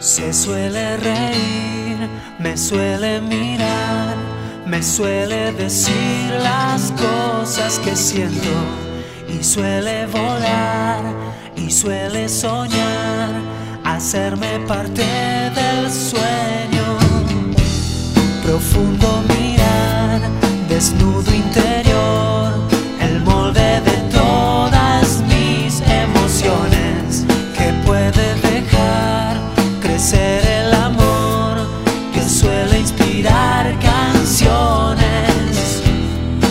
Se suele reír, me suele mirar, me suele decir las cosas que siento y suele volar y suele soñar, hacerme parte del sueño. Profundo mirar, desnudo interior, crecer el amor que suele inspirar canciones.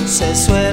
Se suele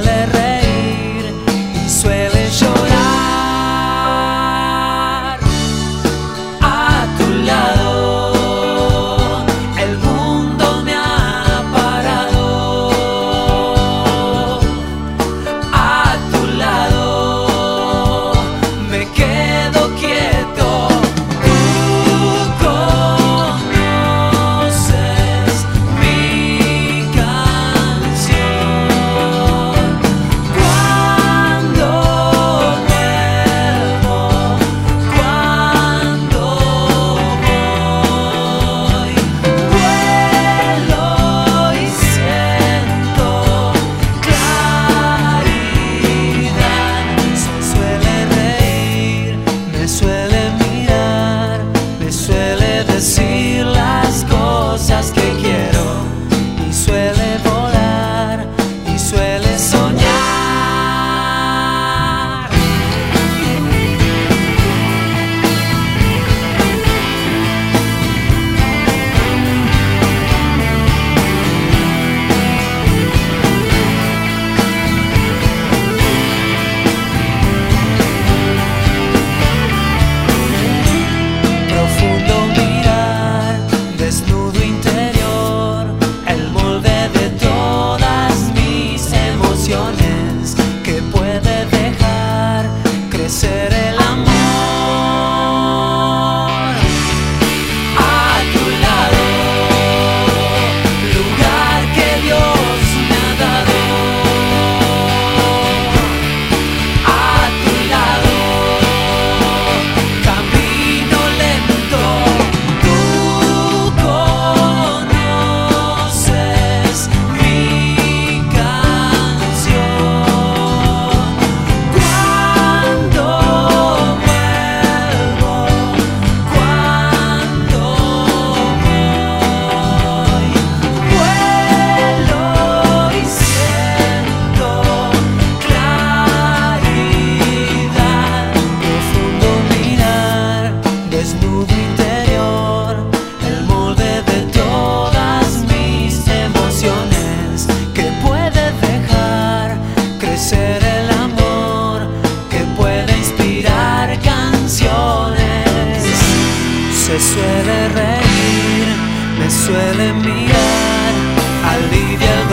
el molde de todas mis emociones que puede dejar crecer el amor, que puede inspirar canciones. Se suele reír, me suele mirar, alivia el